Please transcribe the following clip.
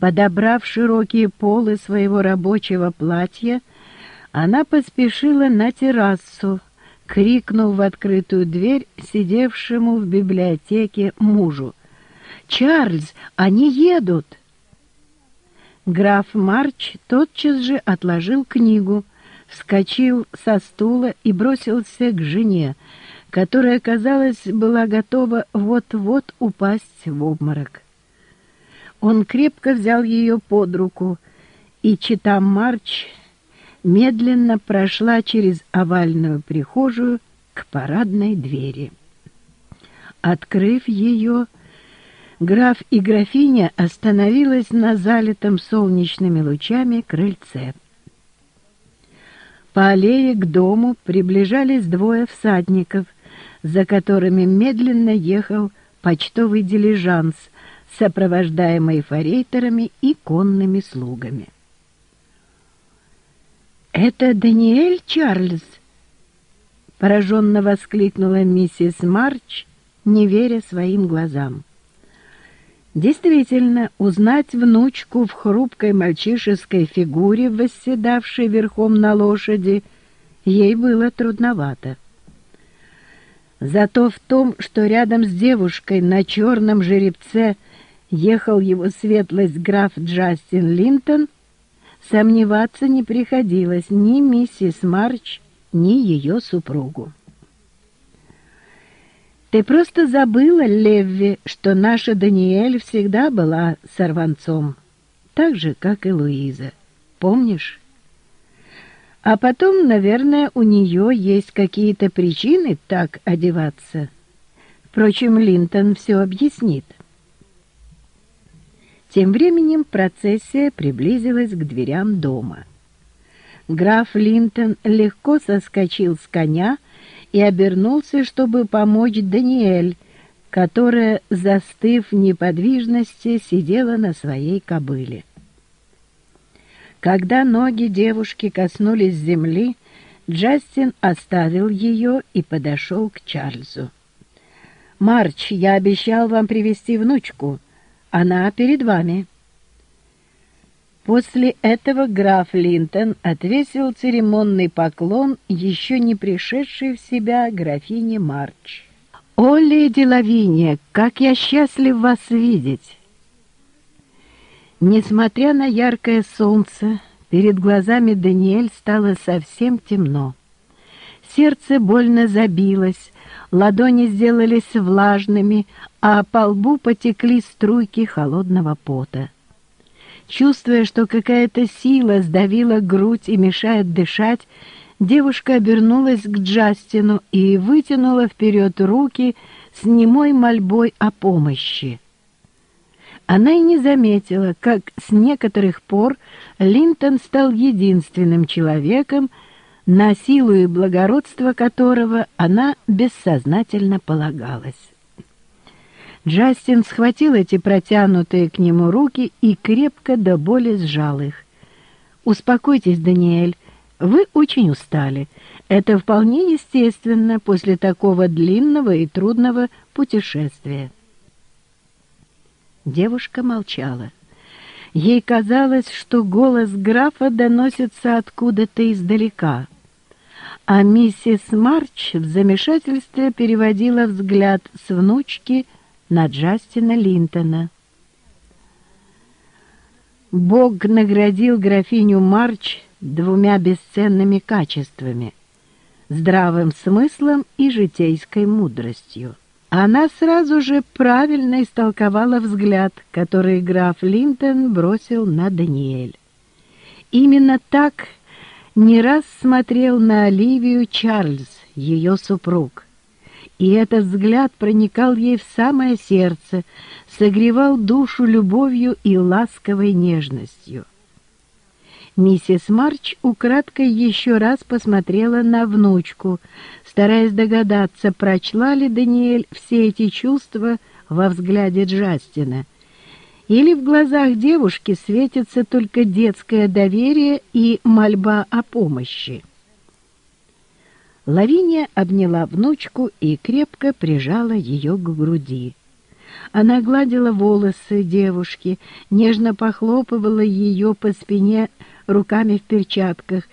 Подобрав широкие полы своего рабочего платья, она поспешила на террасу, крикнув в открытую дверь сидевшему в библиотеке мужу. «Чарльз, они едут!» Граф Марч тотчас же отложил книгу, вскочил со стула и бросился к жене, которая, казалось, была готова вот-вот упасть в обморок. Он крепко взял ее под руку, и чита Марч медленно прошла через овальную прихожую к парадной двери. Открыв ее, граф и графиня остановилась на залитом солнечными лучами крыльце. По аллее к дому приближались двое всадников, за которыми медленно ехал почтовый дилижанс, сопровождаемый форейтерами и конными слугами. «Это Даниэль Чарльз?» — пораженно воскликнула миссис Марч, не веря своим глазам. Действительно, узнать внучку в хрупкой мальчишеской фигуре, восседавшей верхом на лошади, ей было трудновато. Зато в том, что рядом с девушкой на черном жеребце ехал его светлость граф Джастин Линтон — Сомневаться не приходилось ни миссис Марч, ни ее супругу. «Ты просто забыла, Левви, что наша Даниэль всегда была сорванцом, так же, как и Луиза. Помнишь?» А потом, наверное, у нее есть какие-то причины так одеваться. Впрочем, Линтон все объяснит. Тем временем процессия приблизилась к дверям дома. Граф Линтон легко соскочил с коня и обернулся, чтобы помочь Даниэль, которая, застыв в неподвижности, сидела на своей кобыле. Когда ноги девушки коснулись земли, Джастин оставил ее и подошел к Чарльзу. «Марч, я обещал вам привести внучку», она перед вами». После этого граф Линтон отвесил церемонный поклон еще не пришедшей в себя графине Марч. «О, леди Лавиния, как я счастлив вас видеть!» Несмотря на яркое солнце, перед глазами Даниэль стало совсем темно. Сердце больно забилось, ладони сделались влажными, а по лбу потекли струйки холодного пота. Чувствуя, что какая-то сила сдавила грудь и мешает дышать, девушка обернулась к Джастину и вытянула вперед руки с немой мольбой о помощи. Она и не заметила, как с некоторых пор Линтон стал единственным человеком, на силу и благородство которого она бессознательно полагалась. Джастин схватил эти протянутые к нему руки и крепко до боли сжал их. «Успокойтесь, Даниэль, вы очень устали. Это вполне естественно после такого длинного и трудного путешествия». Девушка молчала. Ей казалось, что голос графа доносится откуда-то издалека. А миссис Марч в замешательстве переводила взгляд с внучки на Джастина Линтона. Бог наградил графиню Марч двумя бесценными качествами — здравым смыслом и житейской мудростью. Она сразу же правильно истолковала взгляд, который граф Линтон бросил на Даниэль. Именно так не раз смотрел на Оливию Чарльз, ее супруг — и этот взгляд проникал ей в самое сердце, согревал душу любовью и ласковой нежностью. Миссис Марч украдкой еще раз посмотрела на внучку, стараясь догадаться, прочла ли Даниэль все эти чувства во взгляде Джастина. Или в глазах девушки светится только детское доверие и мольба о помощи. Лавиния обняла внучку и крепко прижала ее к груди. Она гладила волосы девушки, нежно похлопывала ее по спине руками в перчатках